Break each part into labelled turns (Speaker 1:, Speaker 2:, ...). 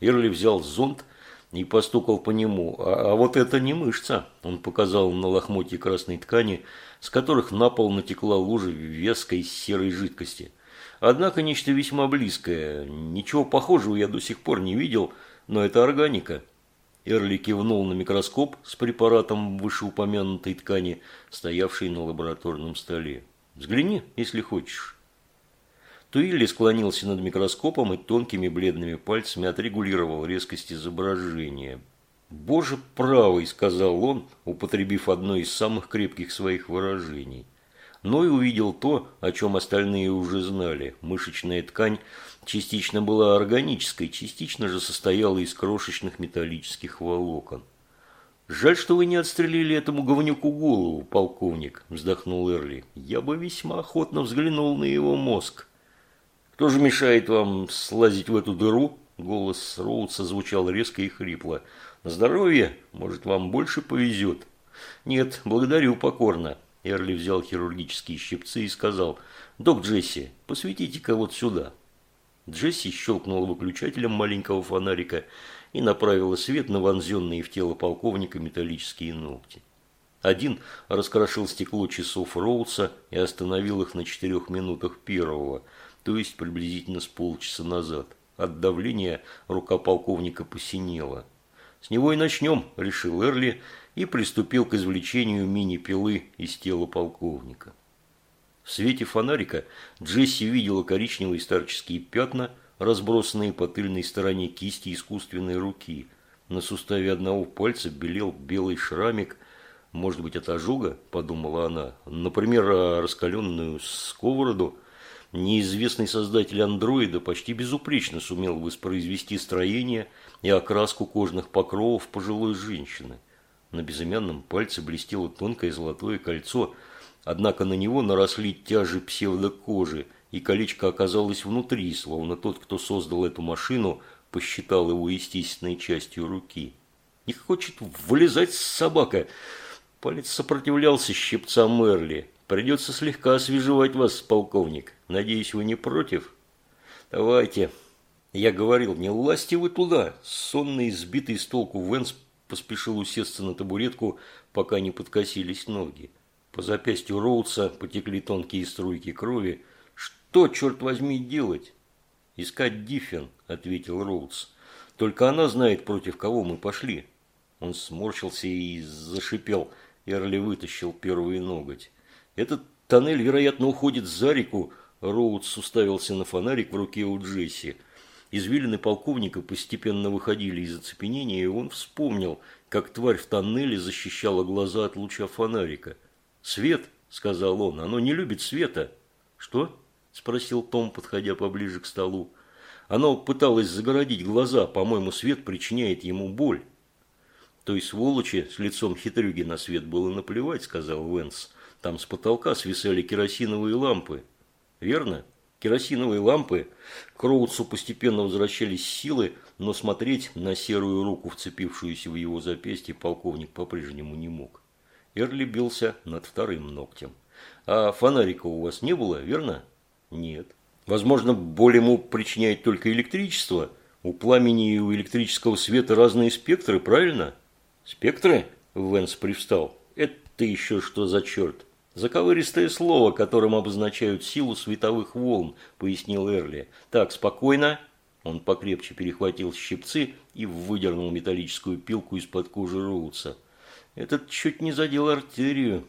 Speaker 1: Эрли взял зонт и постукал по нему. А, а вот это не мышца. Он показал на лохмотье красной ткани, с которых на пол натекла лужа веской серой жидкости. Однако нечто весьма близкое. Ничего похожего я до сих пор не видел, но это органика. Эрли кивнул на микроскоп с препаратом вышеупомянутой ткани, стоявшей на лабораторном столе. «Взгляни, если хочешь». Туилли склонился над микроскопом и тонкими бледными пальцами отрегулировал резкость изображения. «Боже правый», – сказал он, употребив одно из самых крепких своих выражений. Но и увидел то, о чем остальные уже знали. Мышечная ткань частично была органической, частично же состояла из крошечных металлических волокон. «Жаль, что вы не отстрелили этому говнюку голову, полковник», – вздохнул Эрли. «Я бы весьма охотно взглянул на его мозг». «Кто же мешает вам слазить в эту дыру?» Голос Роудса звучал резко и хрипло. «На здоровье? Может, вам больше повезет?» «Нет, благодарю покорно». Эрли взял хирургические щипцы и сказал, «Док Джесси, посветите-ка вот сюда». Джесси щелкнула выключателем маленького фонарика и направила свет на вонзенные в тело полковника металлические ногти. Один раскрошил стекло часов Роудса и остановил их на четырех минутах первого – то есть приблизительно с полчаса назад. От давления рука полковника посинела. «С него и начнем», – решил Эрли и приступил к извлечению мини-пилы из тела полковника. В свете фонарика Джесси видела коричневые старческие пятна, разбросанные по тыльной стороне кисти искусственной руки. На суставе одного пальца белел белый шрамик, может быть, от ожога, подумала она, например, раскаленную сковороду – неизвестный создатель андроида почти безупречно сумел воспроизвести строение и окраску кожных покровов пожилой женщины. На безымянном пальце блестело тонкое золотое кольцо, однако на него наросли тяжи псевдокожи, и колечко оказалось внутри, словно тот, кто создал эту машину, посчитал его естественной частью руки. Не хочет вылезать собака. Палец сопротивлялся щипцам Мерли. Придется слегка освежевать вас, полковник. Надеюсь, вы не против? Давайте. Я говорил, не лазьте вы туда. Сонный, сбитый с толку Венс поспешил усесться на табуретку, пока не подкосились ноги. По запястью Роудса потекли тонкие струйки крови. Что, черт возьми, делать? Искать Диффин, ответил Роудс. Только она знает, против кого мы пошли. Он сморщился и зашипел. Эрли вытащил первый ноготь. Этот тоннель, вероятно, уходит за реку. Роудс уставился на фонарик в руке у Джесси. Извилины полковника постепенно выходили из оцепенения, и он вспомнил, как тварь в тоннеле защищала глаза от луча фонарика. «Свет», – сказал он, – «оно не любит света». «Что?» – спросил Том, подходя поближе к столу. «Оно пыталось загородить глаза, по-моему, свет причиняет ему боль». «Той сволочи с лицом хитрюги на свет было наплевать», – сказал Венс. Там с потолка свисали керосиновые лампы. Верно? Керосиновые лампы. К Роудсу постепенно возвращались силы, но смотреть на серую руку, вцепившуюся в его запястье, полковник по-прежнему не мог. Эрли бился над вторым ногтем. А фонарика у вас не было, верно? Нет. Возможно, боль ему причиняет только электричество. У пламени и у электрического света разные спектры, правильно? Спектры? Венс привстал. Это еще что за черт? «Заковыристое слово, которым обозначают силу световых волн», – пояснил Эрли. «Так, спокойно». Он покрепче перехватил щипцы и выдернул металлическую пилку из-под кожи Роудса. Этот чуть не задел артерию.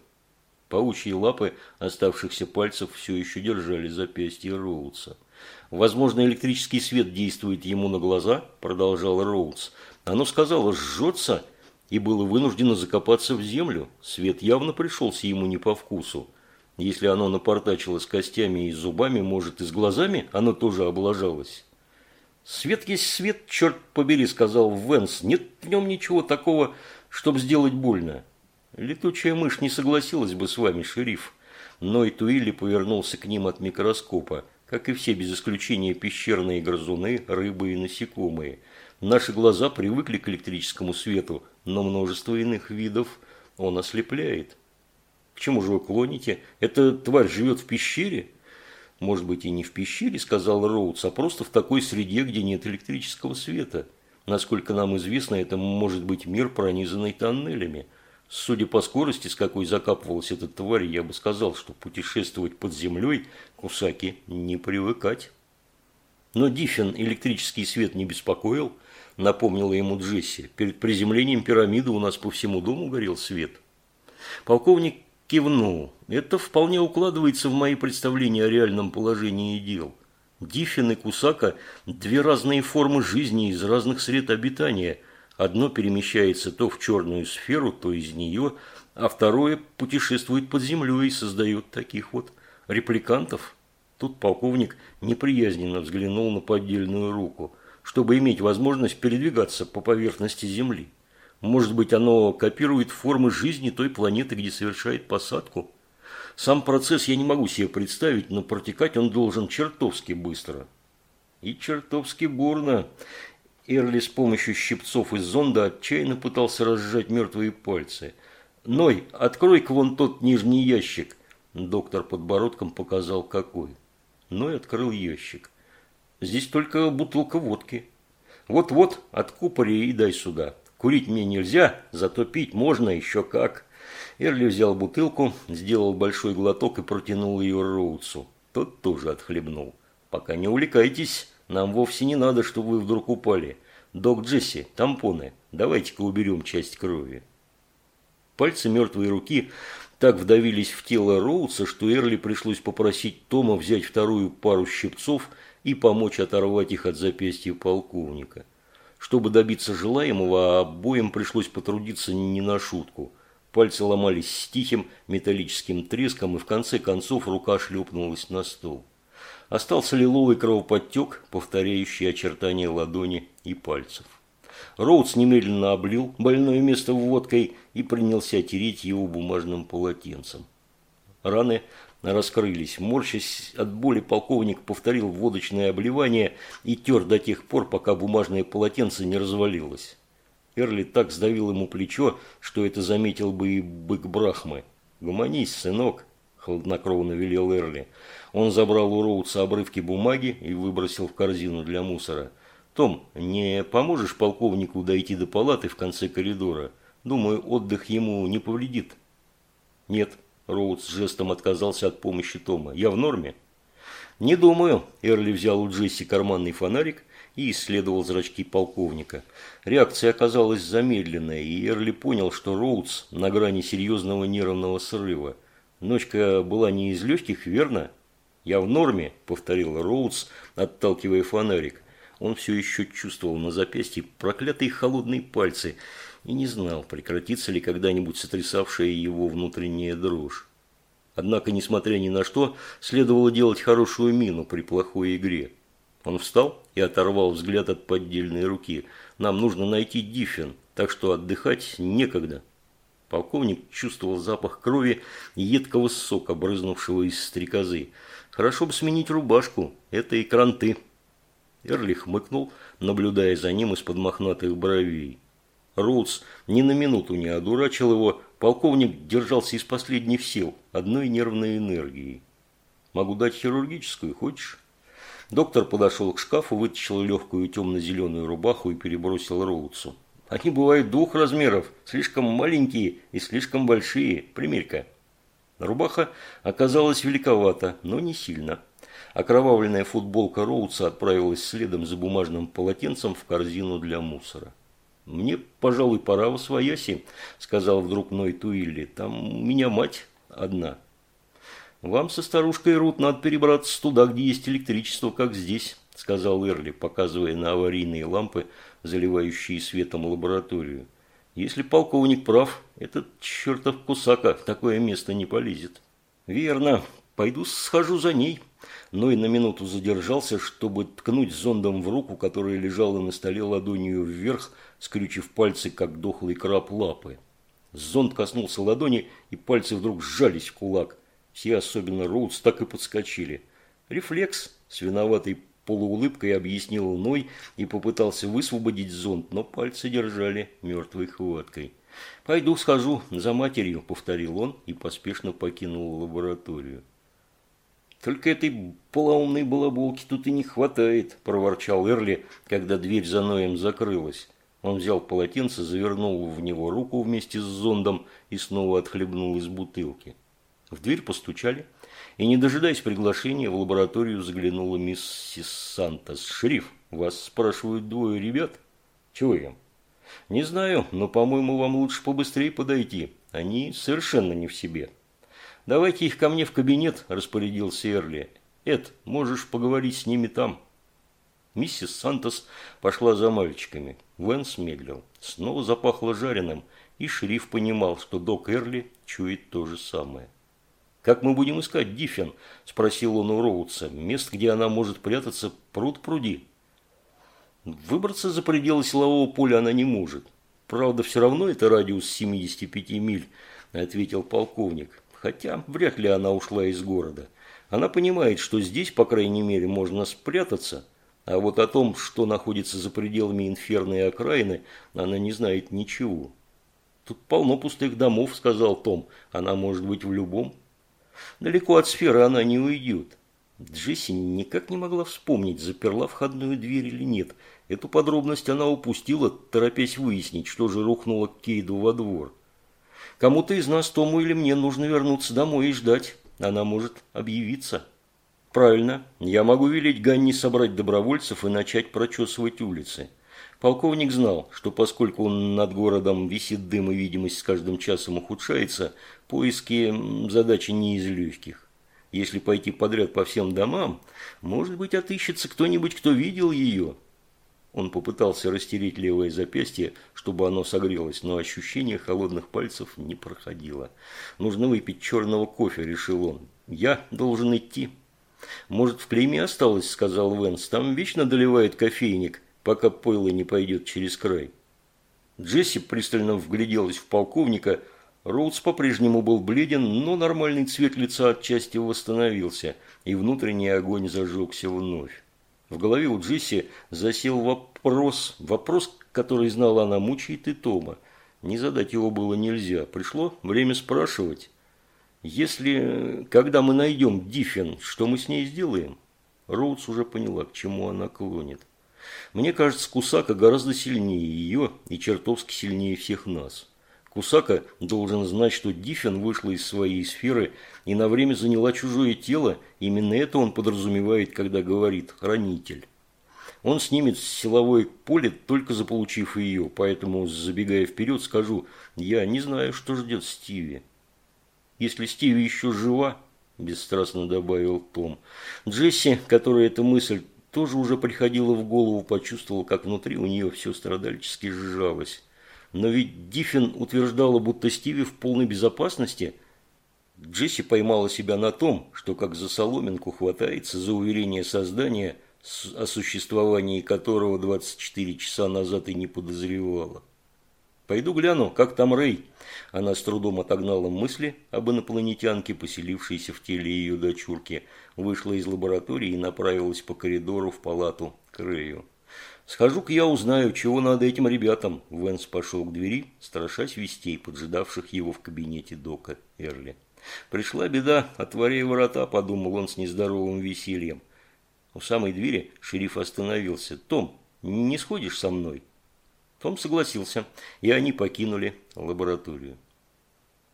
Speaker 1: Паучьи лапы оставшихся пальцев все еще держали запястье Роудса. «Возможно, электрический свет действует ему на глаза», – продолжал Роудс. «Оно сказало, жжется, и было вынуждено закопаться в землю. Свет явно пришелся ему не по вкусу. Если оно напортачило с костями и зубами, может, и с глазами оно тоже облажалось. «Свет есть свет, черт побери», – сказал Венс. «Нет в нем ничего такого, чтобы сделать больно». «Летучая мышь не согласилась бы с вами, шериф». Но и Туилли повернулся к ним от микроскопа, как и все без исключения пещерные грызуны, рыбы и насекомые. Наши глаза привыкли к электрическому свету, но множество иных видов он ослепляет. К чему же вы клоните? Эта тварь живет в пещере? Может быть и не в пещере, сказал Роудс, а просто в такой среде, где нет электрического света. Насколько нам известно, это может быть мир, пронизанный тоннелями. Судя по скорости, с какой закапывалась эта тварь, я бы сказал, что путешествовать под землей Кусаки не привыкать. Но Диффин электрический свет не беспокоил, напомнила ему Джесси. Перед приземлением пирамиды у нас по всему дому горел свет. Полковник кивнул. Это вполне укладывается в мои представления о реальном положении дел. Диффин и Кусака – две разные формы жизни из разных сред обитания. Одно перемещается то в черную сферу, то из нее, а второе путешествует под землей и создает таких вот репликантов. Тут полковник неприязненно взглянул на поддельную руку, чтобы иметь возможность передвигаться по поверхности Земли. Может быть, оно копирует формы жизни той планеты, где совершает посадку? Сам процесс я не могу себе представить, но протекать он должен чертовски быстро. И чертовски бурно. Эрли с помощью щипцов из зонда отчаянно пытался разжать мертвые пальцы. «Ной, открой-ка вон тот нижний ящик!» Доктор подбородком показал, какой но и открыл ящик. Здесь только бутылка водки. Вот-вот, откупори и дай сюда. Курить мне нельзя, зато пить можно еще как. Эрли взял бутылку, сделал большой глоток и протянул ее Роудсу. Тот тоже отхлебнул. Пока не увлекайтесь, нам вовсе не надо, чтобы вы вдруг упали. Док Джесси, тампоны, давайте-ка уберем часть крови. Пальцы мертвой руки так вдавились в тело Роудса, что Эрли пришлось попросить Тома взять вторую пару щипцов и помочь оторвать их от запястья полковника. Чтобы добиться желаемого, обоим пришлось потрудиться не на шутку. Пальцы ломались с тихим металлическим треском, и в конце концов рука шлепнулась на стол. Остался лиловый кровоподтек, повторяющий очертания ладони и пальцев. Роудс немедленно облил больное место водкой и принялся тереть его бумажным полотенцем. Раны раскрылись. Морщась от боли, полковник повторил водочное обливание и тер до тех пор, пока бумажное полотенце не развалилось. Эрли так сдавил ему плечо, что это заметил бы и бык Брахмы. «Гуманись, сынок», – хладнокровно велел Эрли. Он забрал у Роудса обрывки бумаги и выбросил в корзину для мусора. «Том, не поможешь полковнику дойти до палаты в конце коридора? Думаю, отдых ему не повредит». «Нет», – Роудс жестом отказался от помощи Тома. «Я в норме?» «Не думаю», – Эрли взял у Джесси карманный фонарик и исследовал зрачки полковника. Реакция оказалась замедленной, и Эрли понял, что Роудс на грани серьезного нервного срыва. Ночка была не из легких, верно? «Я в норме», – повторил Роудс, отталкивая фонарик. Он все еще чувствовал на запястье проклятые холодные пальцы и не знал, прекратится ли когда-нибудь сотрясавшая его внутренняя дрожь. Однако, несмотря ни на что, следовало делать хорошую мину при плохой игре. Он встал и оторвал взгляд от поддельной руки. «Нам нужно найти Диффин, так что отдыхать некогда». Полковник чувствовал запах крови и едкого сока, брызнувшего из стрекозы. «Хорошо бы сменить рубашку, это и кранты». Эрли хмыкнул, наблюдая за ним из-под мохнатых бровей. Роудс ни на минуту не одурачил его, полковник держался из последних сил, одной нервной энергией. «Могу дать хирургическую, хочешь?» Доктор подошел к шкафу, вытащил легкую темно-зеленую рубаху и перебросил Роудсу. «Они бывают двух размеров, слишком маленькие и слишком большие. Примерь-ка». Рубаха оказалась великовата, но не сильно. Окровавленная футболка Роудса отправилась следом за бумажным полотенцем в корзину для мусора. «Мне, пожалуй, пора в освояси», – сказал вдруг Ной Туилли. «Там у меня мать одна». «Вам со старушкой Рут надо перебраться туда, где есть электричество, как здесь», – сказал Эрли, показывая на аварийные лампы, заливающие светом лабораторию. «Если полковник прав, этот чертов кусака в такое место не полезет». «Верно. Пойду схожу за ней», но и на минуту задержался, чтобы ткнуть зондом в руку, которая лежала на столе ладонью вверх, скрючив пальцы, как дохлый краб лапы. Зонд коснулся ладони, и пальцы вдруг сжались в кулак. Все, особенно Роудс, так и подскочили. Рефлекс с виноватой полуулыбкой объяснил Ной и попытался высвободить зонт, но пальцы держали мертвой хваткой. «Пойду схожу за матерью», – повторил он и поспешно покинул лабораторию. «Только этой полоумной балаболки тут и не хватает», – проворчал Эрли, когда дверь за Ноем закрылась. Он взял полотенце, завернул в него руку вместе с зондом и снова отхлебнул из бутылки. В дверь постучали, и, не дожидаясь приглашения, в лабораторию заглянула миссис Сантос. «Шериф, вас спрашивают двое ребят?» «Чего им?» «Не знаю, но, по-моему, вам лучше побыстрее подойти. Они совершенно не в себе». «Давайте их ко мне в кабинет», – распорядился Эрли. «Эд, можешь поговорить с ними там». Миссис Сантос пошла за мальчиками. Венс медлил. Снова запахло жареным, и шериф понимал, что док Эрли чует то же самое. «Как мы будем искать Диффин?» – спросил он у Роудса. «Мест, где она может прятаться, пруд пруди». Выбраться за пределы силового поля она не может. Правда, все равно это радиус 75 миль, ответил полковник. Хотя вряд ли она ушла из города. Она понимает, что здесь, по крайней мере, можно спрятаться, а вот о том, что находится за пределами инферной окраины, она не знает ничего. «Тут полно пустых домов», – сказал Том. «Она может быть в любом». «Далеко от сферы она не уйдет». Джесси никак не могла вспомнить, заперла входную дверь или нет. Эту подробность она упустила, торопясь выяснить, что же рухнуло к Кейду во двор. Кому-то из нас, Тому или мне, нужно вернуться домой и ждать. Она может объявиться. Правильно. Я могу велеть Ганни собрать добровольцев и начать прочесывать улицы. Полковник знал, что поскольку над городом висит дым и видимость с каждым часом ухудшается, поиски задачи не из легких. Если пойти подряд по всем домам, может быть, отыщется кто-нибудь, кто видел ее. Он попытался растереть левое запястье, чтобы оно согрелось, но ощущение холодных пальцев не проходило. «Нужно выпить черного кофе», – решил он. «Я должен идти». «Может, в клейме осталось», – сказал Венс. «Там вечно доливает кофейник, пока пойло не пойдет через край». Джесси пристально вгляделась в полковника – Роудс по-прежнему был бледен, но нормальный цвет лица отчасти восстановился, и внутренний огонь зажегся вновь. В голове у Джесси засел вопрос, вопрос, который знала она, мучает и Тома. Не задать его было нельзя. Пришло время спрашивать. Если, когда мы найдем Диффин, что мы с ней сделаем? Роудс уже поняла, к чему она клонит. Мне кажется, Кусака гораздо сильнее ее и чертовски сильнее всех нас. Кусака должен знать, что Диффин вышла из своей сферы и на время заняла чужое тело. Именно это он подразумевает, когда говорит «хранитель». Он снимет силовое поле, только заполучив ее, поэтому, забегая вперед, скажу, я не знаю, что ждет Стиви. Если Стиви еще жива, бесстрастно добавил Том. Джесси, которой эта мысль тоже уже приходила в голову, почувствовал, как внутри у нее все страдальчески сжалось. Но ведь Диффин утверждала, будто Стиви в полной безопасности. Джесси поймала себя на том, что как за соломинку хватается за уверение создания, о существовании которого 24 часа назад и не подозревала. «Пойду гляну, как там Рэй?» Она с трудом отогнала мысли об инопланетянке, поселившейся в теле ее дочурки, вышла из лаборатории и направилась по коридору в палату к Рэю. «Схожу-ка я узнаю, чего надо этим ребятам». Венс пошел к двери, страшась вестей, поджидавших его в кабинете Дока Эрли. «Пришла беда, отворяй ворота», – подумал он с нездоровым весельем. У самой двери шериф остановился. «Том, не сходишь со мной?» Том согласился, и они покинули лабораторию.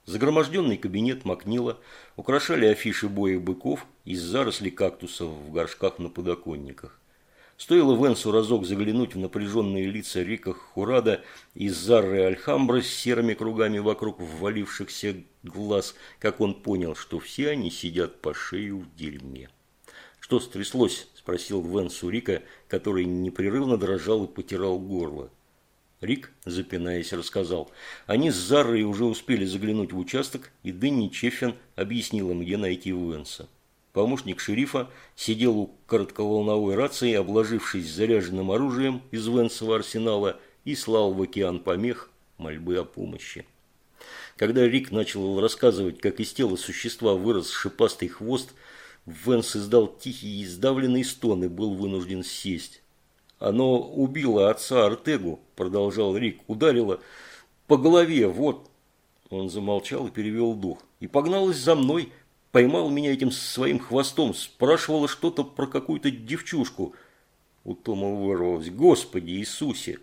Speaker 1: Загроможденный кабинет Макнила украшали афиши боя быков из зарослей кактусов в горшках на подоконниках. Стоило Венсу разок заглянуть в напряженные лица Рика Хурада и Зарры Альхамбры с серыми кругами вокруг ввалившихся глаз, как он понял, что все они сидят по шею в дерьме. «Что стряслось?» – спросил Венс у Рика, который непрерывно дрожал и потирал горло. Рик, запинаясь, рассказал. Они с Заррой уже успели заглянуть в участок, и Дэнни Чеффин объяснил им, где найти Венса. Помощник шерифа сидел у коротковолновой рации, обложившись заряженным оружием из Венсового арсенала и слал в океан помех мольбы о помощи. Когда Рик начал рассказывать, как из тела существа вырос шипастый хвост, Венс издал тихий и сдавленный стон и был вынужден сесть. «Оно убило отца Артегу», – продолжал Рик, – «ударило по голове, вот». Он замолчал и перевел дух. «И погналось за мной, поймал меня этим своим хвостом, спрашивала что-то про какую-то девчушку. У Тома вырвалось. Господи Иисусе!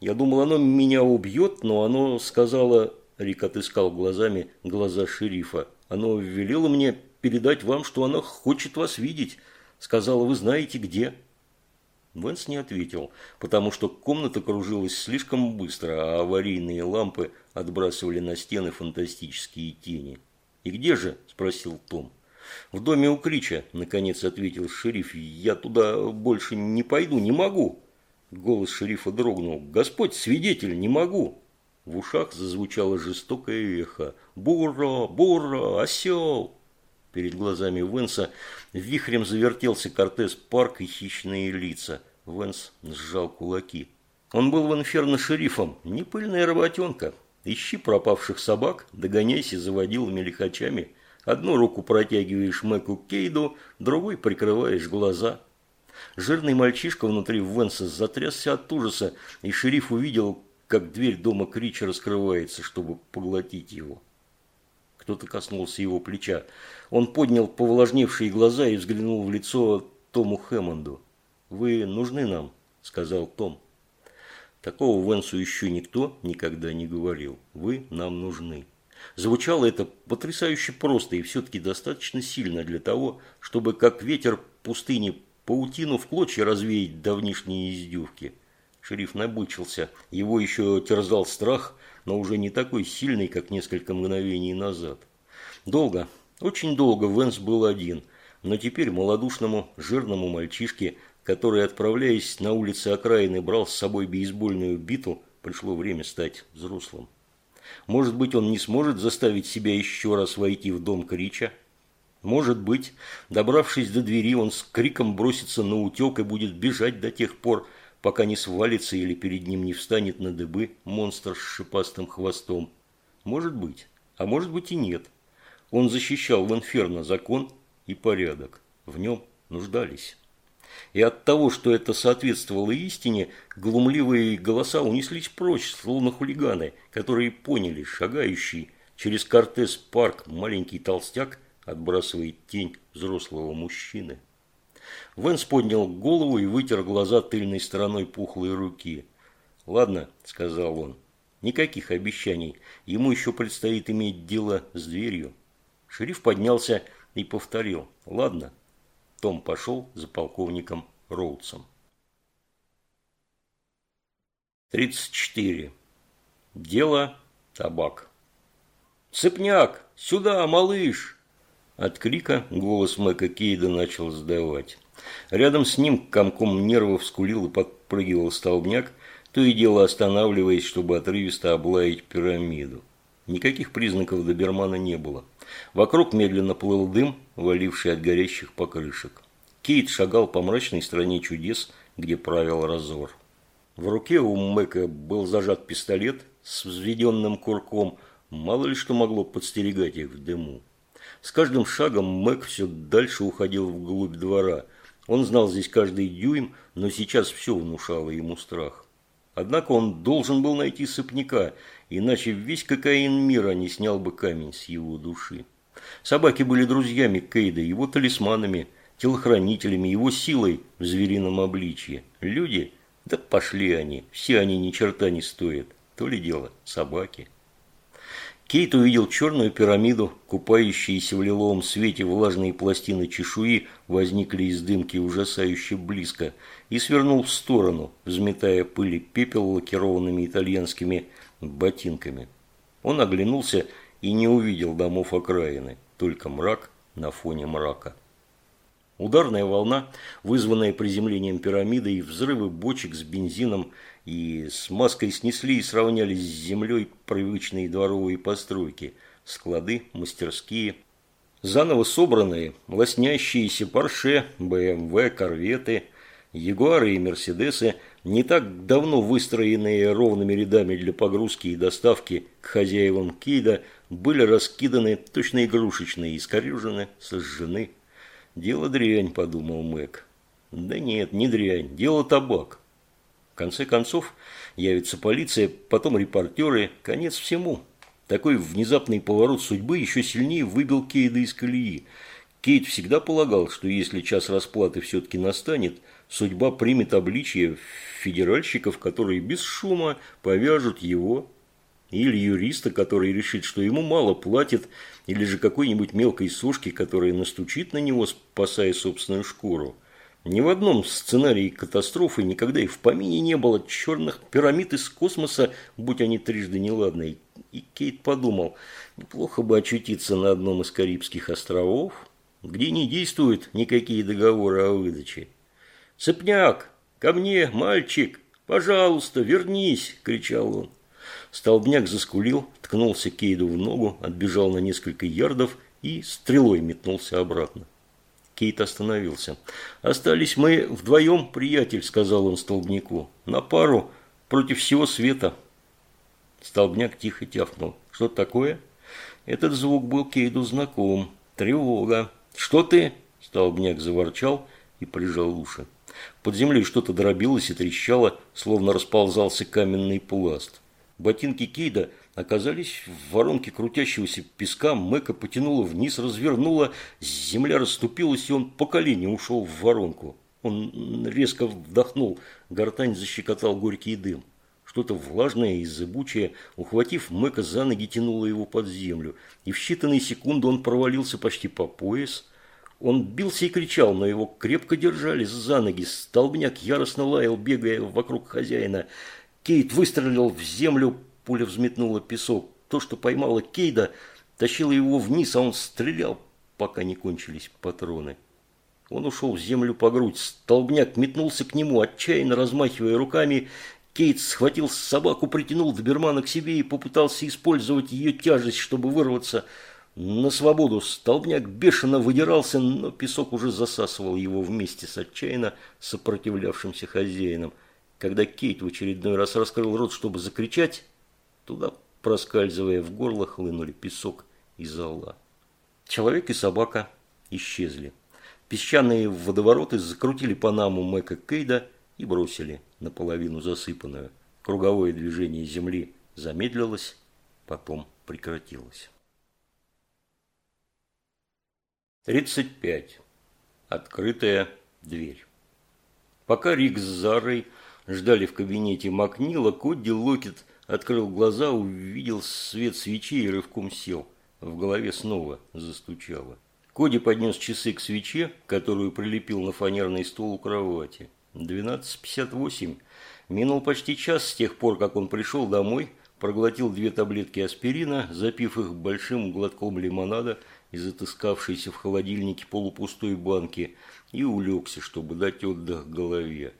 Speaker 1: Я думал, оно меня убьет, но оно сказала... Рик отыскал глазами глаза шерифа. Оно велело мне передать вам, что оно хочет вас видеть. Сказала, вы знаете где. Венс не ответил, потому что комната кружилась слишком быстро, а аварийные лампы отбрасывали на стены фантастические тени. «И где же?» – спросил Том. «В доме у Крича», – наконец ответил шериф. «Я туда больше не пойду, не могу». Голос шерифа дрогнул. «Господь, свидетель, не могу!» В ушах зазвучало жестокое эхо. «Бурра! Бурра! Осел!» Перед глазами Венса вихрем завертелся кортес парк и хищные лица. Венс сжал кулаки. Он был в инферно шерифом, не пыльная работенка. Ищи пропавших собак, догоняйся заводилами лихачами. Одну руку протягиваешь Мэку Кейду, другой прикрываешь глаза. Жирный мальчишка внутри Венса затрясся от ужаса, и шериф увидел, как дверь дома Крича раскрывается, чтобы поглотить его. Кто-то коснулся его плеча. Он поднял повлажневшие глаза и взглянул в лицо Тому Хэммонду. «Вы нужны нам», – сказал Том. Такого Венсу еще никто никогда не говорил. «Вы нам нужны». Звучало это потрясающе просто и все-таки достаточно сильно для того, чтобы как ветер пустыни паутину в клочья развеять давнишние издевки. Шериф набычился. Его еще терзал страх, но уже не такой сильный, как несколько мгновений назад. Долго, очень долго Венс был один, но теперь малодушному, жирному мальчишке, который, отправляясь на улицы окраины, брал с собой бейсбольную биту, пришло время стать взрослым. Может быть, он не сможет заставить себя еще раз войти в дом Крича, может быть, добравшись до двери, он с криком бросится на утек и будет бежать до тех пор, пока не свалится или перед ним не встанет на дыбы монстр с шипастым хвостом. Может быть, а может быть и нет. Он защищал в Инферно закон и порядок. В нем нуждались. И от того, что это соответствовало истине, глумливые голоса унеслись прочь, словно хулиганы, которые поняли, шагающий через Кортес парк маленький толстяк отбрасывает тень взрослого мужчины. Венс поднял голову и вытер глаза тыльной стороной пухлой руки. «Ладно», – сказал он, – «никаких обещаний. Ему еще предстоит иметь дело с дверью». Шериф поднялся и повторил. «Ладно». Том пошел за полковником Роудсом. 34. Дело табак. «Цепняк! Сюда, малыш!» От крика голос Мэка Кейда начал сдавать. Рядом с ним комком нервов скулил и подпрыгивал столбняк, то и дело останавливаясь, чтобы отрывисто облаять пирамиду. Никаких признаков добермана не было. Вокруг медленно плыл дым, валивший от горящих покрышек. Кейт шагал по мрачной стране чудес, где правил разор. В руке у Мэка был зажат пистолет с взведенным курком, мало ли что могло подстерегать их в дыму. С каждым шагом Мэг все дальше уходил вглубь двора. Он знал здесь каждый дюйм, но сейчас все внушало ему страх. Однако он должен был найти сыпняка, иначе весь кокаин мира не снял бы камень с его души. Собаки были друзьями Кейда, его талисманами, телохранителями, его силой в зверином обличье. Люди, да пошли они, все они ни черта не стоят. То ли дело собаки. Кейт увидел черную пирамиду, купающиеся в лиловом свете влажные пластины чешуи возникли из дымки ужасающе близко и свернул в сторону, взметая пыль и пепел лакированными итальянскими ботинками. Он оглянулся и не увидел домов окраины, только мрак на фоне мрака. Ударная волна, вызванная приземлением пирамиды и взрывы бочек с бензином и с маской снесли и сравняли с землей привычные дворовые постройки, склады, мастерские. Заново собранные, лоснящиеся Порше, БМВ, Корветы, Ягуары и Мерседесы, не так давно выстроенные ровными рядами для погрузки и доставки к хозяевам Кейда, были раскиданы точно игрушечные, искорюжены, сожжены. «Дело дрянь», – подумал Мэг. «Да нет, не дрянь, дело табак». В конце концов, явится полиция, потом репортеры, конец всему. Такой внезапный поворот судьбы еще сильнее выбил Кейда из колеи. Кейт всегда полагал, что если час расплаты все-таки настанет, судьба примет обличие федеральщиков, которые без шума повяжут его, или юриста, который решит, что ему мало платят, или же какой-нибудь мелкой сушки, которая настучит на него, спасая собственную шкуру. Ни в одном сценарии катастрофы никогда и в помине не было черных пирамид из космоса, будь они трижды неладные. И Кейт подумал, неплохо бы очутиться на одном из Карибских островов, где не действуют никакие договоры о выдаче. «Цепняк, ко мне, мальчик! Пожалуйста, вернись!» – кричал он. Столбняк заскулил, ткнулся Кейду в ногу, отбежал на несколько ярдов и стрелой метнулся обратно. Кейт остановился. «Остались мы вдвоем, приятель», – сказал он столбняку. «На пару против всего света». Столбняк тихо тявкнул. «Что такое?» Этот звук был Кейду знаком. «Тревога». «Что ты?» – столбняк заворчал и прижал уши. Под землей что-то дробилось и трещало, словно расползался каменный пласт. Ботинки Кейда – оказались в воронке крутящегося песка, Мэка потянула вниз, развернула, земля расступилась, и он по колени ушел в воронку. Он резко вдохнул, гортань защекотал горький дым. Что-то влажное и зыбучее, ухватив Мэка за ноги, тянуло его под землю, и в считанные секунды он провалился почти по пояс. Он бился и кричал, но его крепко держали за ноги. Столбняк яростно лаял, бегая вокруг хозяина. Кейт выстрелил в землю, Пуля взметнула песок. То, что поймала Кейда, тащило его вниз, а он стрелял, пока не кончились патроны. Он ушел в землю по грудь. Столбняк метнулся к нему, отчаянно размахивая руками. Кейт схватил собаку, притянул добермана к себе и попытался использовать ее тяжесть, чтобы вырваться на свободу. Столбняк бешено выдирался, но песок уже засасывал его вместе с отчаянно сопротивлявшимся хозяином. Когда Кейт в очередной раз раскрыл рот, чтобы закричать, Туда, проскальзывая в горло, хлынули песок и зола. Человек и собака исчезли. Песчаные водовороты закрутили Панаму Мэка Кейда и бросили наполовину засыпанную. Круговое движение земли замедлилось, потом прекратилось. 35. Открытая дверь. Пока Рик с Зарой ждали в кабинете Макнила, Кодди Локет – Открыл глаза, увидел свет свечи и рывком сел. В голове снова застучало. Коди поднес часы к свече, которую прилепил на фанерный стол у кровати. 12.58. Минул почти час с тех пор, как он пришел домой, проглотил две таблетки аспирина, запив их большим глотком лимонада из отыскавшейся в холодильнике полупустой банки, и улегся, чтобы дать отдых голове.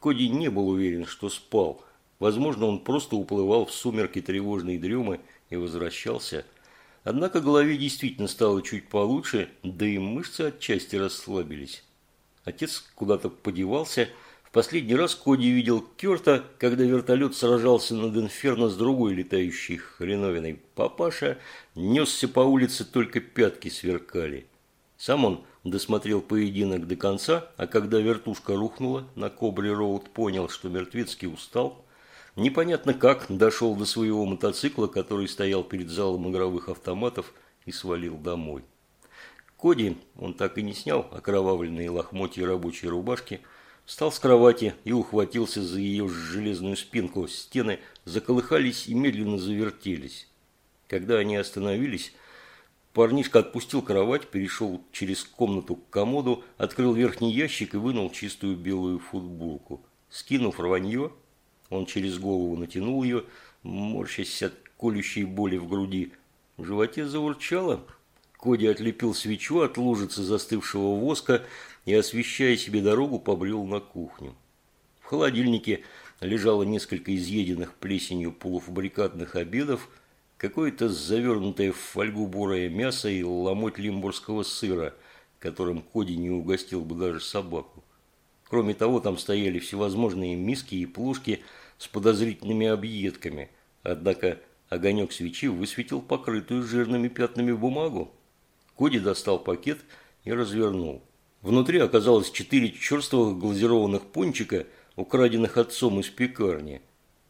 Speaker 1: Коди не был уверен, что спал – Возможно, он просто уплывал в сумерки тревожной дремы и возвращался. Однако голове действительно стало чуть получше, да и мышцы отчасти расслабились. Отец куда-то подевался. В последний раз Коди видел Керта, когда вертолет сражался над Инферно с другой летающей хреновиной. Папаша несся по улице, только пятки сверкали. Сам он досмотрел поединок до конца, а когда вертушка рухнула на Кобре-Роуд, понял, что мертвецкий устал – Непонятно как дошел до своего мотоцикла, который стоял перед залом игровых автоматов и свалил домой. Коди, он так и не снял окровавленные лохмотья рабочей рубашки, встал с кровати и ухватился за ее железную спинку. Стены заколыхались и медленно завертелись. Когда они остановились, парнишка отпустил кровать, перешел через комнату к комоду, открыл верхний ящик и вынул чистую белую футболку. Скинув рванье, он через голову натянул ее, морщась от колющей боли в груди. В животе заурчало. Коди отлепил свечу от лужицы застывшего воска и, освещая себе дорогу, побрел на кухню. В холодильнике лежало несколько изъеденных плесенью полуфабрикатных обедов, какое-то завернутое в фольгу бурое мясо и ломоть лимбургского сыра, которым Коди не угостил бы даже собаку. Кроме того, там стояли всевозможные миски и плошки – с подозрительными объедками, однако огонек свечи высветил покрытую жирными пятнами бумагу. Коди достал пакет и развернул. Внутри оказалось четыре черствых глазированных пончика, украденных отцом из пекарни.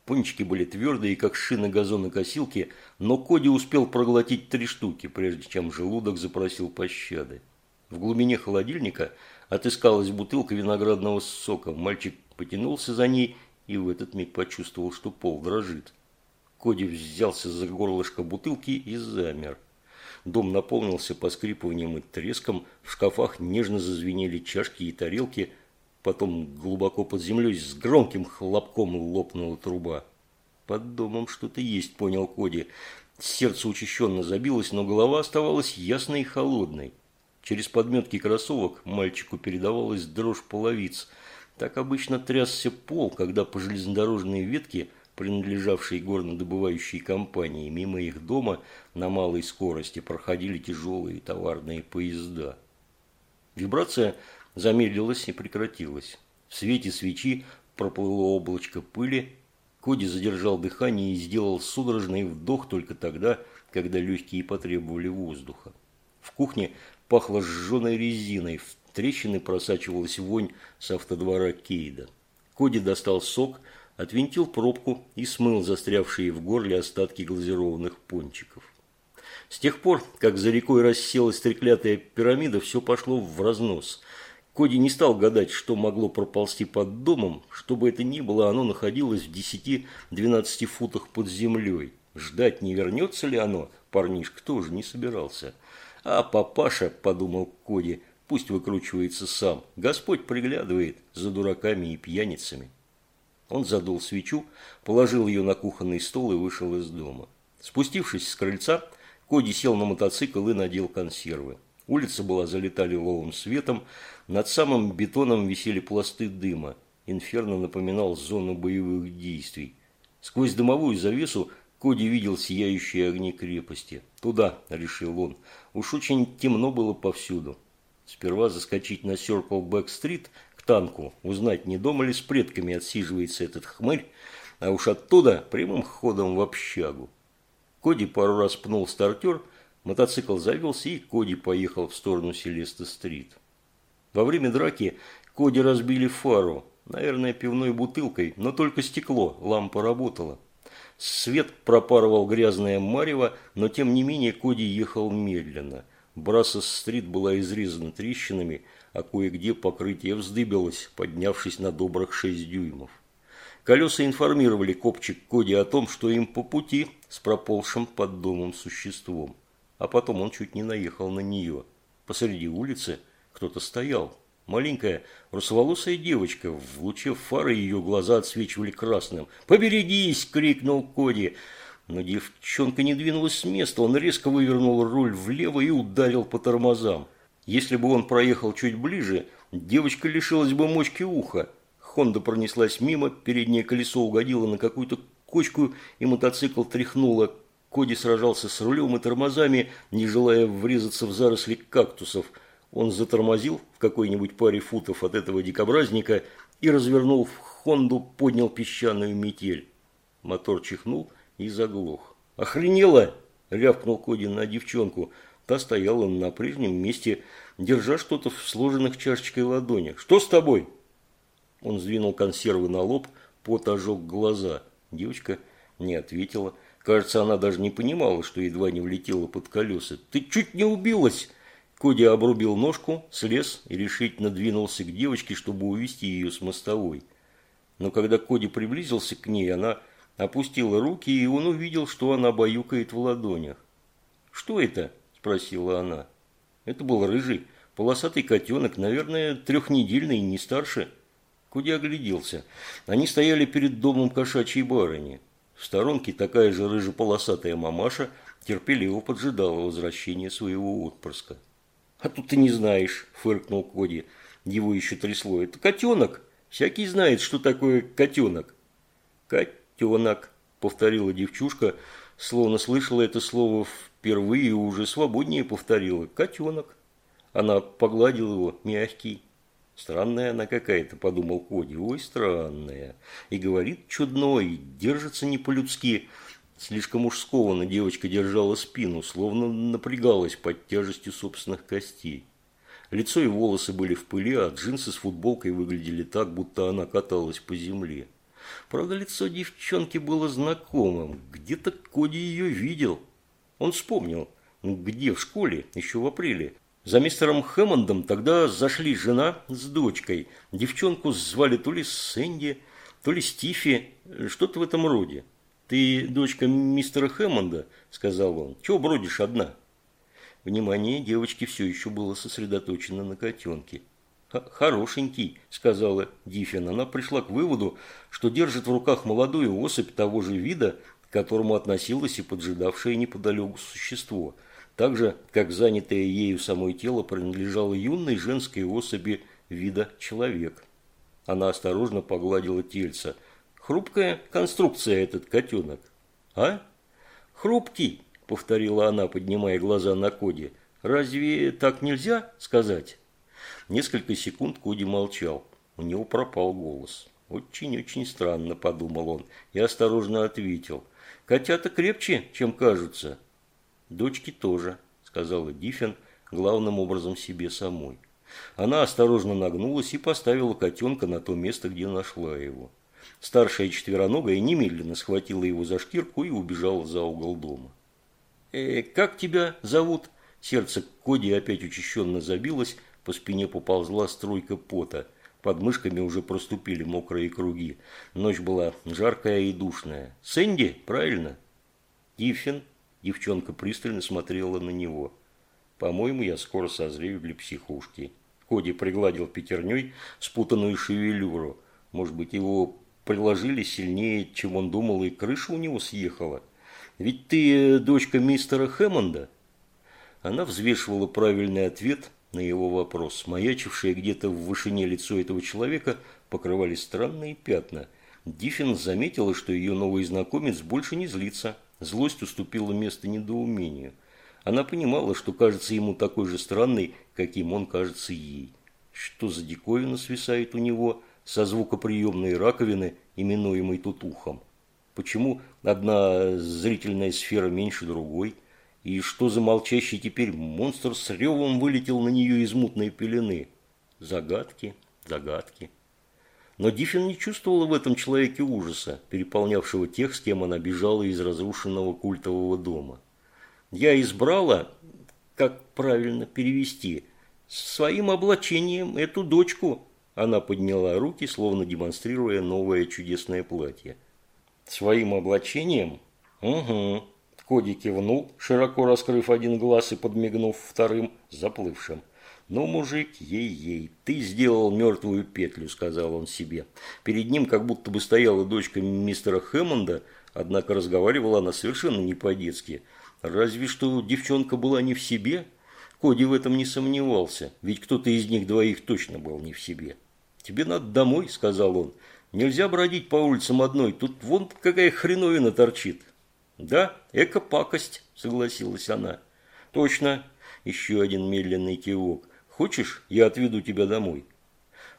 Speaker 1: Пончики были твердые, как шины газонокосилки, но Коди успел проглотить три штуки, прежде чем желудок запросил пощады. В глубине холодильника отыскалась бутылка виноградного сока. Мальчик потянулся за ней и в этот миг почувствовал, что пол дрожит. Коди взялся за горлышко бутылки и замер. Дом наполнился поскрипыванием и треском, в шкафах нежно зазвенели чашки и тарелки, потом глубоко под землей с громким хлопком лопнула труба. Под домом что-то есть, понял Коди. Сердце учащенно забилось, но голова оставалась ясной и холодной. Через подметки кроссовок мальчику передавалась дрожь половиц. Так обычно трясся пол, когда по железнодорожной ветке – принадлежавшие горнодобывающей компании, мимо их дома на малой скорости проходили тяжелые товарные поезда. Вибрация замедлилась и прекратилась. В свете свечи проплыло облачко пыли. Коди задержал дыхание и сделал судорожный вдох только тогда, когда легкие потребовали воздуха. В кухне пахло сжженной резиной, в трещины просачивалась вонь с автодвора Кейда. Коди достал сок – отвинтил пробку и смыл застрявшие в горле остатки глазированных пончиков. С тех пор, как за рекой расселась треклятая пирамида, все пошло в разнос. Коди не стал гадать, что могло проползти под домом, чтобы это ни было, оно находилось в 10-12 футах под землей. Ждать, не вернется ли оно, парнишка тоже не собирался. А папаша, подумал Коди, пусть выкручивается сам. Господь приглядывает за дураками и пьяницами. Он задул свечу, положил ее на кухонный стол и вышел из дома. Спустившись с крыльца, Коди сел на мотоцикл и надел консервы. Улица была залита лиловым светом, над самым бетоном висели пласты дыма. Инферно напоминал зону боевых действий. Сквозь дымовую завесу Коди видел сияющие огни крепости. «Туда», – решил он. Уж очень темно было повсюду. Сперва заскочить на Circle Back Street, танку, узнать, не дома ли с предками отсиживается этот хмырь, а уж оттуда прямым ходом в общагу. Коди пару раз пнул стартер, мотоцикл завелся, и Коди поехал в сторону Селеста-стрит. Во время драки Коди разбили фару, наверное, пивной бутылкой, но только стекло, лампа работала. Свет пропарывал грязное марево, но тем не менее Коди ехал медленно. Брассос-стрит была изрезана трещинами, а кое-где покрытие вздыбилось, поднявшись на добрых шесть дюймов. Колеса информировали копчик Коди о том, что им по пути с проползшим под домом существом. А потом он чуть не наехал на нее. Посреди улицы кто-то стоял. Маленькая русоволосая девочка, в луче фары ее глаза отсвечивали красным. «Поберегись!» – крикнул Коди. Но девчонка не двинулась с места. Он резко вывернул руль влево и ударил по тормозам. Если бы он проехал чуть ближе, девочка лишилась бы мочки уха. Хонда пронеслась мимо, переднее колесо угодило на какую-то кочку, и мотоцикл тряхнуло. Коди сражался с рулем и тормозами, не желая врезаться в заросли кактусов. Он затормозил в какой-нибудь паре футов от этого дикобразника и, развернул в Хонду, поднял песчаную метель. Мотор чихнул и заглох. «Охренела!» – рявкнул Коди на девчонку – Та стояла на прежнем месте, держа что-то в сложенных чашечкой ладонях. «Что с тобой?» Он сдвинул консервы на лоб, пот ожег глаза. Девочка не ответила. Кажется, она даже не понимала, что едва не влетела под колеса. «Ты чуть не убилась!» Коди обрубил ножку, слез и решительно двинулся к девочке, чтобы увести ее с мостовой. Но когда Коди приблизился к ней, она опустила руки, и он увидел, что она баюкает в ладонях. «Что это?» Спросила она. Это был рыжий, полосатый котенок, наверное, трехнедельный, не старше. Куди огляделся. Они стояли перед домом кошачьей барыни. В сторонке такая же рыжеполосатая мамаша терпеливо поджидала возвращения своего отпрыска. «А тут ты не знаешь», – фыркнул Коди. Его еще трясло. «Это котенок. Всякий знает, что такое котенок». «Котенок», – повторила девчушка, словно слышала это слово впервые уже свободнее повторила «котенок». Она погладила его, мягкий. Странная она какая-то, подумал Коди. Ой, странная. И говорит чудно, и держится не по-людски. Слишком уж скованно девочка держала спину, словно напрягалась под тяжестью собственных костей. Лицо и волосы были в пыли, а джинсы с футболкой выглядели так, будто она каталась по земле. Правда, лицо девчонки было знакомым. Где-то Коди ее видел. Он вспомнил, где в школе, еще в апреле. За мистером Хэммондом тогда зашли жена с дочкой. Девчонку звали то ли Сэнди, то ли Стифи, что-то в этом роде. «Ты дочка мистера Хэммонда?» – сказал он. «Чего бродишь одна?» Внимание девочки все еще было сосредоточено на котенке. «Хорошенький», – сказала Диффин. Она пришла к выводу, что держит в руках молодую особь того же вида, которому относилось и поджидавшее неподалеку существо, так же, как занятое ею самое тело принадлежало юной женской особи вида человек. Она осторожно погладила тельца – Хрупкая конструкция этот котенок. А? Хрупкий, повторила она, поднимая глаза на Коди. Разве так нельзя сказать? Несколько секунд Коди молчал. У него пропал голос. Очень-очень странно, подумал он, и осторожно ответил. Котята крепче, чем кажутся. Дочки тоже, сказала Диффин, главным образом себе самой. Она осторожно нагнулась и поставила котенка на то место, где нашла его. Старшая четвероногая немедленно схватила его за шкирку и убежала за угол дома. «Э, «Как тебя зовут?» Сердце Коди опять учащенно забилось, по спине поползла струйка пота. Под мышками уже проступили мокрые круги. Ночь была жаркая и душная. «Сэнди, правильно?» «Диффин?» Девчонка пристально смотрела на него. «По-моему, я скоро созрею для психушки». Коди пригладил пятерней спутанную шевелюру. Может быть, его приложили сильнее, чем он думал, и крыша у него съехала. Ведь ты дочка мистера Хэммонда. Она взвешивала правильный ответ на его вопрос. Маячившее где-то в вышине лицо этого человека покрывали странные пятна. Диффин заметила, что ее новый знакомец больше не злится. Злость уступила место недоумению. Она понимала, что кажется ему такой же странной, каким он кажется ей. Что за диковина свисает у него – со звукоприемной раковины, именуемой тут ухом. Почему одна зрительная сфера меньше другой? И что за молчащий теперь монстр с ревом вылетел на нее из мутной пелены? Загадки, загадки. Но Диффин не чувствовала в этом человеке ужаса, переполнявшего тех, с кем она бежала из разрушенного культового дома. Я избрала, как правильно перевести, своим облачением эту дочку, она подняла руки, словно демонстрируя новое чудесное платье. «Своим облачением?» «Угу». Коди кивнул, широко раскрыв один глаз и подмигнув вторым, заплывшим. «Ну, мужик, ей-ей, ты сделал мертвую петлю», – сказал он себе. Перед ним как будто бы стояла дочка мистера Хэммонда, однако разговаривала она совершенно не по-детски. Разве что девчонка была не в себе. Коди в этом не сомневался, ведь кто-то из них двоих точно был не в себе. «Тебе надо домой», – сказал он. «Нельзя бродить по улицам одной, тут вон какая хреновина торчит». «Да, эко-пакость», – согласилась она. «Точно». Еще один медленный кивок. «Хочешь, я отведу тебя домой?»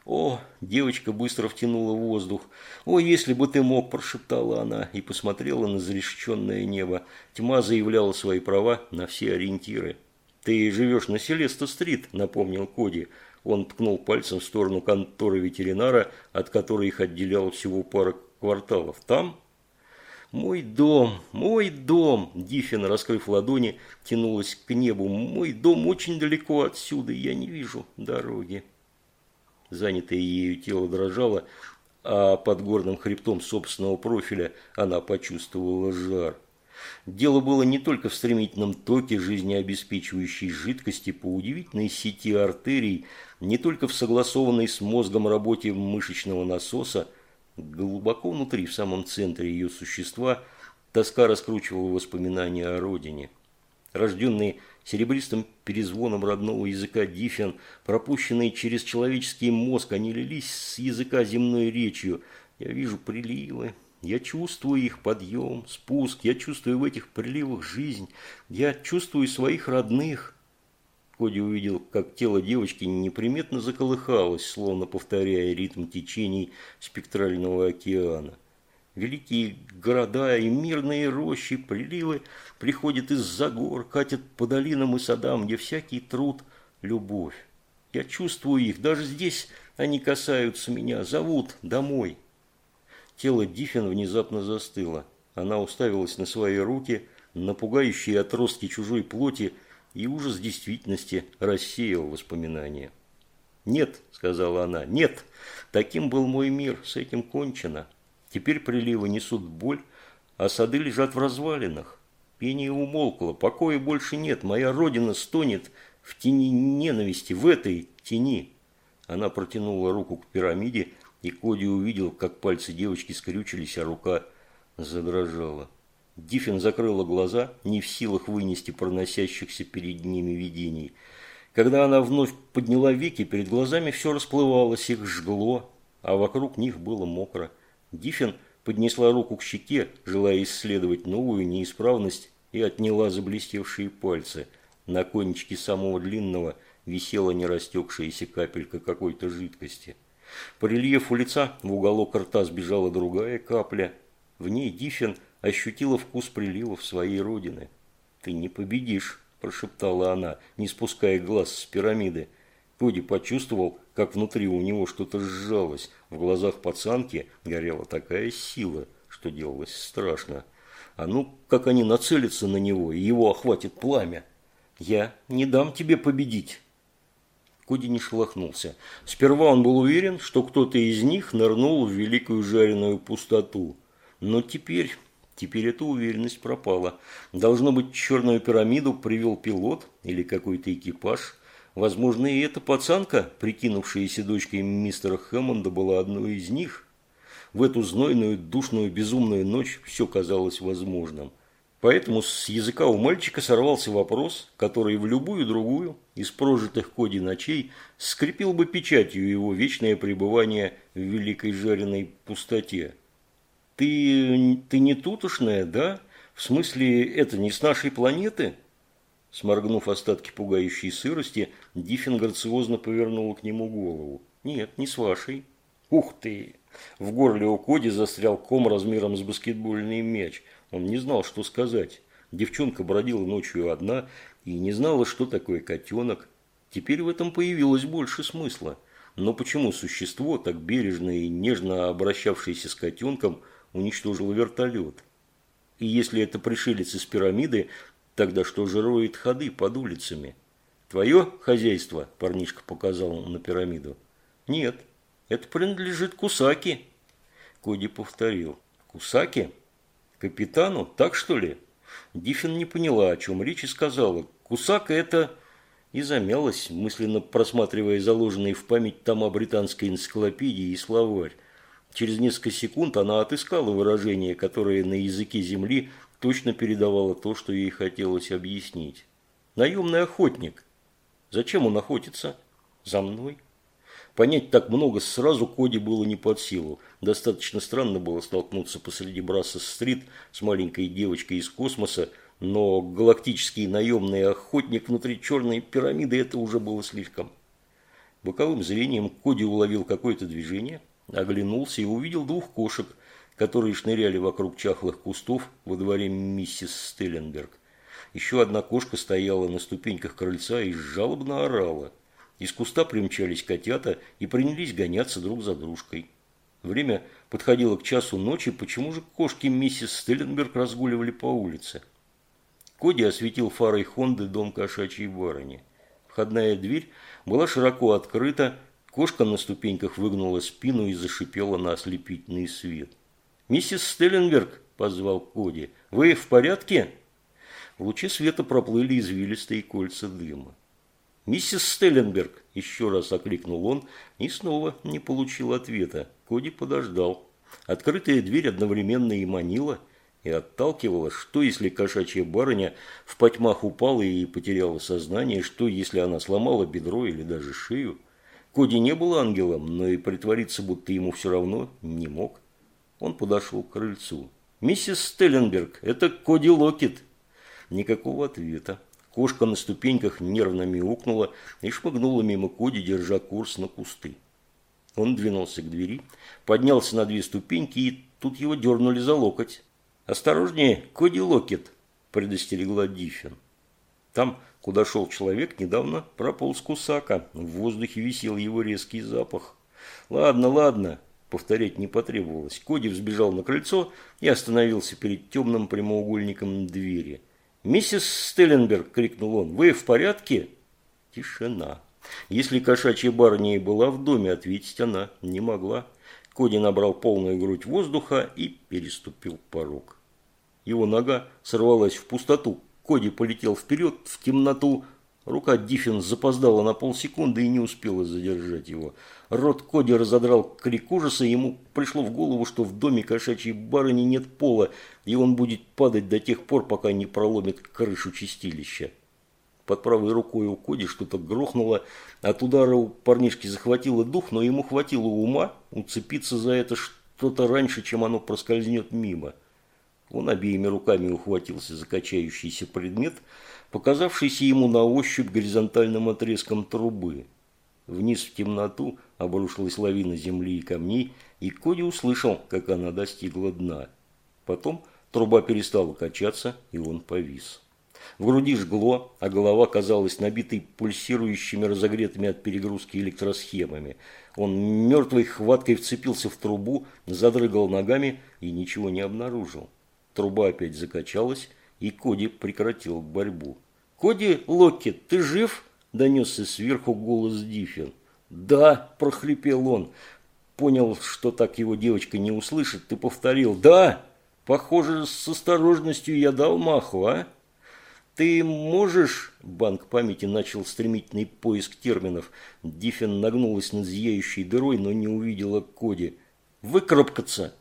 Speaker 1: «О!» – девочка быстро втянула воздух. «О, если бы ты мог!» – прошептала она и посмотрела на зарешеченное небо. Тьма заявляла свои права на все ориентиры. «Ты живешь на Селеста-стрит», – напомнил Коди. Он ткнул пальцем в сторону конторы ветеринара, от которой их отделяло всего пара кварталов. Там? «Мой дом, мой дом!» Диффин, раскрыв ладони, тянулась к небу. «Мой дом очень далеко отсюда, я не вижу дороги». Занятое ею тело дрожало, а под горным хребтом собственного профиля она почувствовала жар. Дело было не только в стремительном токе жизнеобеспечивающей жидкости по удивительной сети артерий, не только в согласованной с мозгом работе мышечного насоса, глубоко внутри, в самом центре ее существа, тоска раскручивала воспоминания о родине. Рожденные серебристым перезвоном родного языка диффен, пропущенные через человеческий мозг, они лились с языка земной речью. Я вижу приливы, я чувствую их подъем, спуск, я чувствую в этих приливах жизнь, я чувствую своих родных. Коди увидел, как тело девочки неприметно заколыхалось, словно повторяя ритм течений спектрального океана. Великие города и мирные рощи, приливы приходят из-за гор, катят по долинам и садам, где всякий труд – любовь. Я чувствую их, даже здесь они касаются меня, зовут домой. Тело Диффин внезапно застыло. Она уставилась на свои руки, на пугающие отростки чужой плоти, и ужас действительности рассеял воспоминания. «Нет», – сказала она, – «нет, таким был мой мир, с этим кончено. Теперь приливы несут боль, а сады лежат в развалинах. Пение умолкло, покоя больше нет, моя родина стонет в тени ненависти, в этой тени». Она протянула руку к пирамиде, и Коди увидел, как пальцы девочки скрючились, а рука задрожала. Диффин закрыла глаза, не в силах вынести проносящихся перед ними видений. Когда она вновь подняла веки, перед глазами все расплывалось, их жгло, а вокруг них было мокро. Диффин поднесла руку к щеке, желая исследовать новую неисправность, и отняла заблестевшие пальцы. На кончике самого длинного висела нерастекшаяся капелька какой-то жидкости. По рельефу лица в уголок рта сбежала другая капля. В ней Диффин ощутила вкус приливов своей родины. «Ты не победишь», – прошептала она, не спуская глаз с пирамиды. Коди почувствовал, как внутри у него что-то сжалось. В глазах пацанки горела такая сила, что делалось страшно. А ну, как они нацелятся на него, и его охватит пламя. «Я не дам тебе победить». Коди не шелохнулся. Сперва он был уверен, что кто-то из них нырнул в великую жареную пустоту. Но теперь Теперь эта уверенность пропала. Должно быть, черную пирамиду привел пилот или какой-то экипаж. Возможно, и эта пацанка, прикинувшаяся дочкой мистера Хэммонда, была одной из них. В эту знойную, душную, безумную ночь все казалось возможным. Поэтому с языка у мальчика сорвался вопрос, который в любую другую из прожитых Коди ночей скрепил бы печатью его вечное пребывание в великой жареной пустоте. Ты, ты не тутошная, да? В смысле, это не с нашей планеты? Сморгнув остатки пугающей сырости, Диффин грациозно повернула к нему голову. Нет, не с вашей. Ух ты! В горле у Коди застрял ком размером с баскетбольный мяч. Он не знал, что сказать. Девчонка бродила ночью одна и не знала, что такое котенок. Теперь в этом появилось больше смысла. Но почему существо, так бережно и нежно обращавшееся с котенком, уничтожил вертолет. И если это пришелец из пирамиды, тогда что же роет ходы под улицами? Твое хозяйство, парнишка показал на пирамиду. Нет, это принадлежит Кусаки. Коди повторил. Кусаки? Капитану? Так что ли? Диффин не поняла, о чем речь, и сказала. Кусака это... И замялась, мысленно просматривая заложенные в память тома британской энциклопедии и словарь. Через несколько секунд она отыскала выражение, которое на языке земли точно передавало то, что ей хотелось объяснить. Наемный охотник. Зачем он охотится? За мной. Понять так много сразу Коди было не под силу. Достаточно странно было столкнуться посреди Брассос-стрит с маленькой девочкой из космоса, но галактический наемный охотник внутри черной пирамиды это уже было слишком. Боковым зрением Коди уловил какое-то движение – Оглянулся и увидел двух кошек, которые шныряли вокруг чахлых кустов во дворе миссис Стелленберг. Еще одна кошка стояла на ступеньках крыльца и жалобно орала. Из куста примчались котята и принялись гоняться друг за дружкой. Время подходило к часу ночи, почему же кошки миссис Стелленберг разгуливали по улице? Коди осветил фарой Хонды дом кошачьей барыни. Входная дверь была широко открыта, Кошка на ступеньках выгнула спину и зашипела на ослепительный свет. «Миссис Стелленберг!» – позвал Коди. «Вы в порядке?» В луче света проплыли извилистые кольца дыма. «Миссис Стелленберг!» – еще раз окликнул он и снова не получил ответа. Коди подождал. Открытая дверь одновременно и манила, и отталкивала, что если кошачья барыня в потьмах упала и потеряла сознание, что если она сломала бедро или даже шею. Коди не был ангелом, но и притвориться, будто ему все равно, не мог. Он подошел к крыльцу. «Миссис Стелленберг, это Коди Локет». Никакого ответа. Кошка на ступеньках нервно мяукнула и шмыгнула мимо Коди, держа курс на кусты. Он двинулся к двери, поднялся на две ступеньки, и тут его дернули за локоть. «Осторожнее, Коди Локет!» – предостерегла Диффин. Там Куда шел человек, недавно прополз кусака. В воздухе висел его резкий запах. «Ладно, ладно», – повторять не потребовалось. Коди взбежал на крыльцо и остановился перед темным прямоугольником двери. «Миссис Стелленберг!» – крикнул он. «Вы в порядке?» Тишина. Если кошачья барыня и была в доме, ответить она не могла. Коди набрал полную грудь воздуха и переступил порог. Его нога сорвалась в пустоту. Коди полетел вперед, в темноту. Рука Диффин запоздала на полсекунды и не успела задержать его. Рот Коди разодрал крик ужаса, ему пришло в голову, что в доме кошачьей барыни нет пола, и он будет падать до тех пор, пока не проломит крышу чистилища. Под правой рукой у Коди что-то грохнуло. От удара у парнишки захватило дух, но ему хватило ума уцепиться за это что-то раньше, чем оно проскользнет мимо. Он обеими руками ухватился за качающийся предмет, показавшийся ему на ощупь горизонтальным отрезком трубы. Вниз в темноту обрушилась лавина земли и камней, и Коди услышал, как она достигла дна. Потом труба перестала качаться, и он повис. В груди жгло, а голова казалась набитой пульсирующими разогретыми от перегрузки электросхемами. Он мертвой хваткой вцепился в трубу, задрыгал ногами и ничего не обнаружил. Труба опять закачалась, и Коди прекратил борьбу. «Коди Локкет, ты жив?» – донесся сверху голос Диффин. «Да!» – прохрипел он. Понял, что так его девочка не услышит, ты повторил. «Да!» Похоже, с осторожностью я дал маху, а? «Ты можешь...» – банк памяти начал стремительный поиск терминов. Диффин нагнулась над зияющей дырой, но не увидела Коди. «Выкарабкаться!»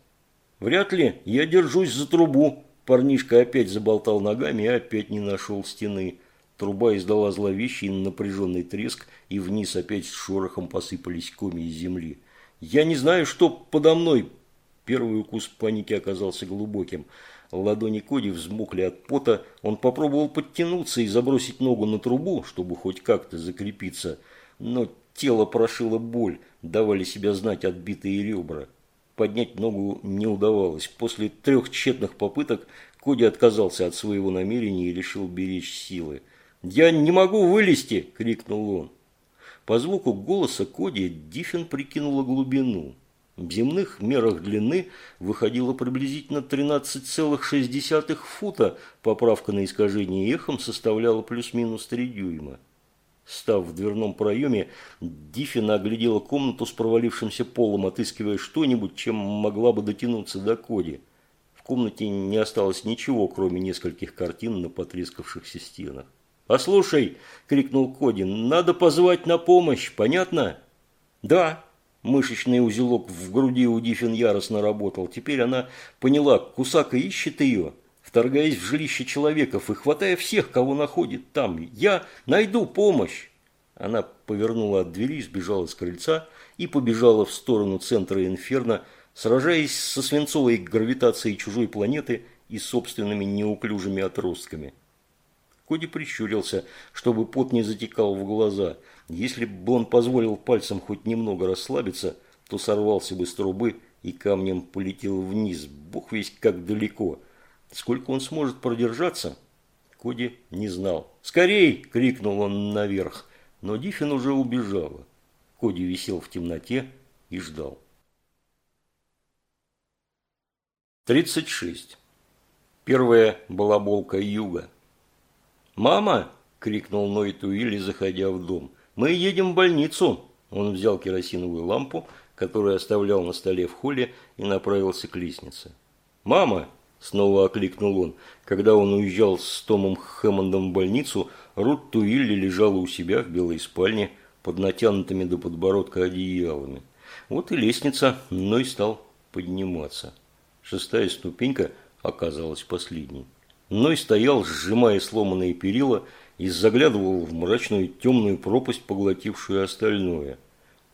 Speaker 1: «Вряд ли. Я держусь за трубу». Парнишка опять заболтал ногами и опять не нашел стены. Труба издала зловещий напряженный треск, и вниз опять с шорохом посыпались коми из земли. «Я не знаю, что подо мной!» Первый укус паники оказался глубоким. Ладони Коди взмокли от пота. Он попробовал подтянуться и забросить ногу на трубу, чтобы хоть как-то закрепиться. Но тело прошило боль, давали себя знать отбитые ребра. Поднять ногу не удавалось. После трех тщетных попыток Коди отказался от своего намерения и решил беречь силы. «Я не могу вылезти!» – крикнул он. По звуку голоса Коди Диффин прикинула глубину. В земных мерах длины выходило приблизительно 13,6 фута, поправка на искажение эхом составляла плюс-минус 3 дюйма. Став в дверном проеме, Диффина оглядела комнату с провалившимся полом, отыскивая что-нибудь, чем могла бы дотянуться до Коди. В комнате не осталось ничего, кроме нескольких картин на потрескавшихся стенах. «Послушай!» – крикнул Коди. «Надо позвать на помощь, понятно?» «Да», Мышечный узелок в груди у Диффин яростно работал. Теперь она поняла, Кусака ищет ее, вторгаясь в жилище человеков и хватая всех, кого находит там. «Я найду помощь!» Она повернула от двери, сбежала с крыльца и побежала в сторону центра Инферно, сражаясь со свинцовой гравитацией чужой планеты и собственными неуклюжими отростками. Коди прищурился, чтобы пот не затекал в глаза – если бы он позволил пальцам хоть немного расслабиться, то сорвался бы с трубы и камнем полетел вниз, бог весь как далеко. Сколько он сможет продержаться, Коди не знал. «Скорей!» – крикнул он наверх, но Диффин уже убежала. Коди висел в темноте и ждал. 36. Первая балаболка юга. «Мама!» – крикнул Ной Туили, заходя в дом – «Мы едем в больницу!» Он взял керосиновую лампу, которую оставлял на столе в холле, и направился к лестнице. «Мама!» – снова окликнул он. Когда он уезжал с Томом Хэммондом в больницу, Рут Туилли лежала у себя в белой спальне под натянутыми до подбородка одеялами. Вот и лестница, но и стал подниматься. Шестая ступенька оказалась последней. Ной стоял, сжимая сломанные перила, и заглядывал в мрачную темную пропасть, поглотившую остальное.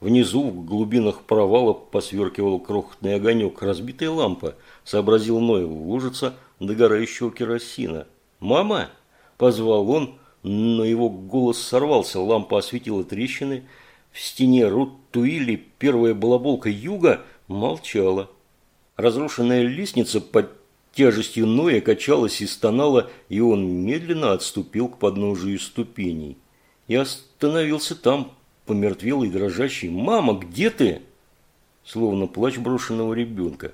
Speaker 1: Внизу, в глубинах провала, посверкивал крохотный огонек. Разбитая лампа, сообразил Ной, лужица догорающего керосина. «Мама!» – позвал он, но его голос сорвался. Лампа осветила трещины. В стене Рут Туили, первая балаболка юга, молчала. Разрушенная лестница под Тяжестью Ноя качалась и стонала, и он медленно отступил к подножию ступеней. И остановился там, помертвелый, дрожащий. «Мама, где ты?» словно плач брошенного ребенка.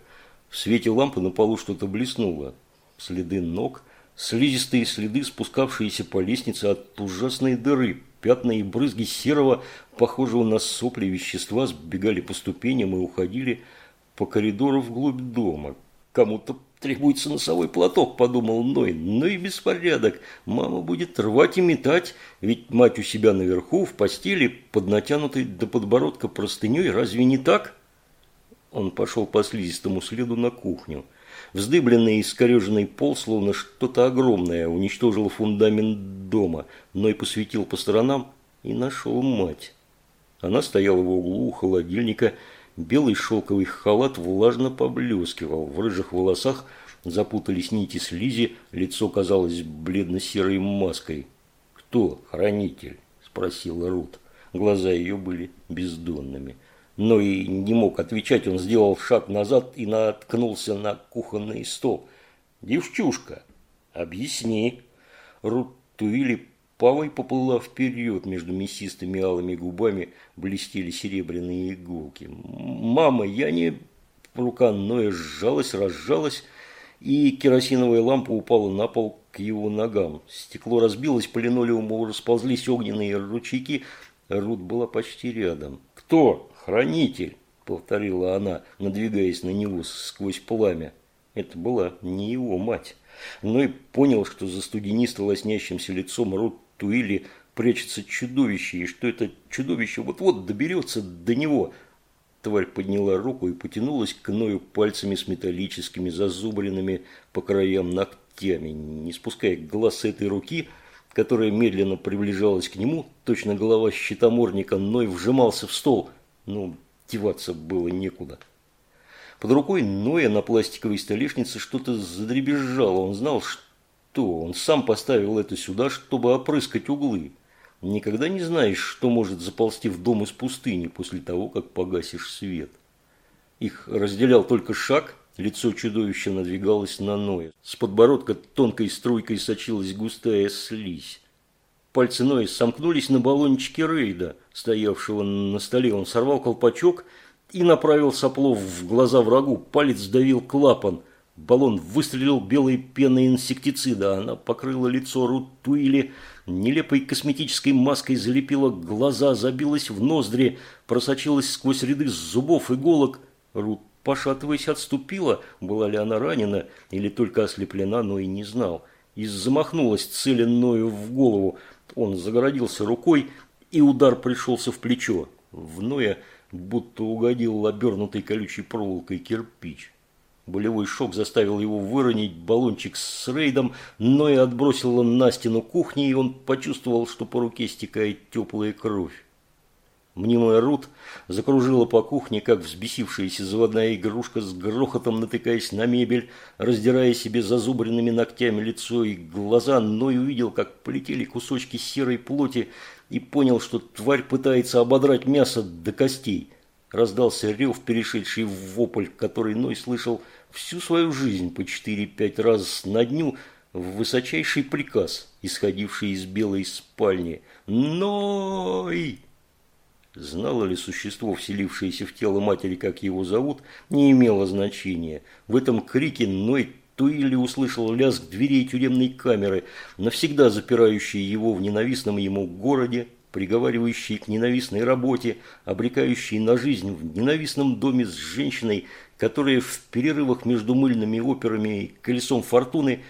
Speaker 1: В свете лампы на полу что-то блеснуло. Следы ног, слизистые следы, спускавшиеся по лестнице от ужасной дыры. Пятна и брызги серого, похожего на сопли вещества, сбегали по ступеням и уходили по коридору вглубь дома. Кому-то требуется носовой платок, подумал Ной. Ну и беспорядок. Мама будет рвать и метать, ведь мать у себя наверху, в постели, под натянутой до подбородка простыней. Разве не так? Он пошел по слизистому следу на кухню. Вздыбленный и искореженный пол, словно что-то огромное, уничтожил фундамент дома, но и посветил по сторонам и нашел мать. Она стояла в углу у холодильника, Белый шелковый халат влажно поблескивал. В рыжих волосах запутались нити слизи, лицо казалось бледно-серой маской. «Кто хранитель?» – спросила Рут. Глаза ее были бездонными. Но и не мог отвечать, он сделал шаг назад и наткнулся на кухонный стол. «Девчушка, объясни». Рут Туили Павой поплыла вперед, между мясистыми алыми губами блестели серебряные иголки. «Мама, я не...» Рука Ноя сжалась, разжалась, и керосиновая лампа упала на пол к его ногам. Стекло разбилось, по линолеуму расползлись огненные ручейки. Рут была почти рядом. «Кто? Хранитель?» – повторила она, надвигаясь на него сквозь пламя. Это была не его мать. Но и понял, что за студенисто лоснящимся лицом Рут Туили прячется чудовище, и что это чудовище вот-вот доберется до него. Тварь подняла руку и потянулась к Ною пальцами с металлическими зазубренными по краям ногтями. Не спуская глаз с этой руки, которая медленно приближалась к нему, точно голова щитоморника, Ной вжимался в стол. Ну, деваться было некуда. Под рукой Ноя на пластиковой столешнице что-то задребезжало. Он знал, что что он сам поставил это сюда, чтобы опрыскать углы. Никогда не знаешь, что может заползти в дом из пустыни после того, как погасишь свет. Их разделял только шаг, лицо чудовища надвигалось на Ноя. С подбородка тонкой струйкой сочилась густая слизь. Пальцы Ноя сомкнулись на баллончике Рейда, стоявшего на столе. Он сорвал колпачок и направил соплов в глаза врагу. Палец сдавил клапан – Баллон выстрелил белой пеной инсектицида. Она покрыла лицо Рут Туили, нелепой косметической маской залепила глаза, забилась в ноздри, просочилась сквозь ряды зубов, иголок. Рут, пошатываясь, отступила. Была ли она ранена или только ослеплена, но и не знал. И замахнулась целенную в голову. Он загородился рукой, и удар пришелся в плечо. В Ноя будто угодил обернутый колючей проволокой кирпич. Болевой шок заставил его выронить баллончик с рейдом, но и отбросил он на стену кухни, и он почувствовал, что по руке стекает теплая кровь. Мнимая Рут закружила по кухне, как взбесившаяся заводная игрушка, с грохотом натыкаясь на мебель, раздирая себе зазубренными ногтями лицо и глаза, но и увидел, как полетели кусочки серой плоти, и понял, что тварь пытается ободрать мясо до костей. Раздался рев, перешедший в вопль, который Ной слышал всю свою жизнь по 4-5 раз на дню, в высочайший приказ, исходивший из белой спальни. «Ной!» Знало ли существо, вселившееся в тело матери, как его зовут, не имело значения. В этом крике Ной то или услышал лязг дверей тюремной камеры, навсегда запирающей его в ненавистном ему городе, приговаривающие к ненавистной работе, обрекающие на жизнь в ненавистном доме с женщиной, которая в перерывах между мыльными операми и колесом фортуны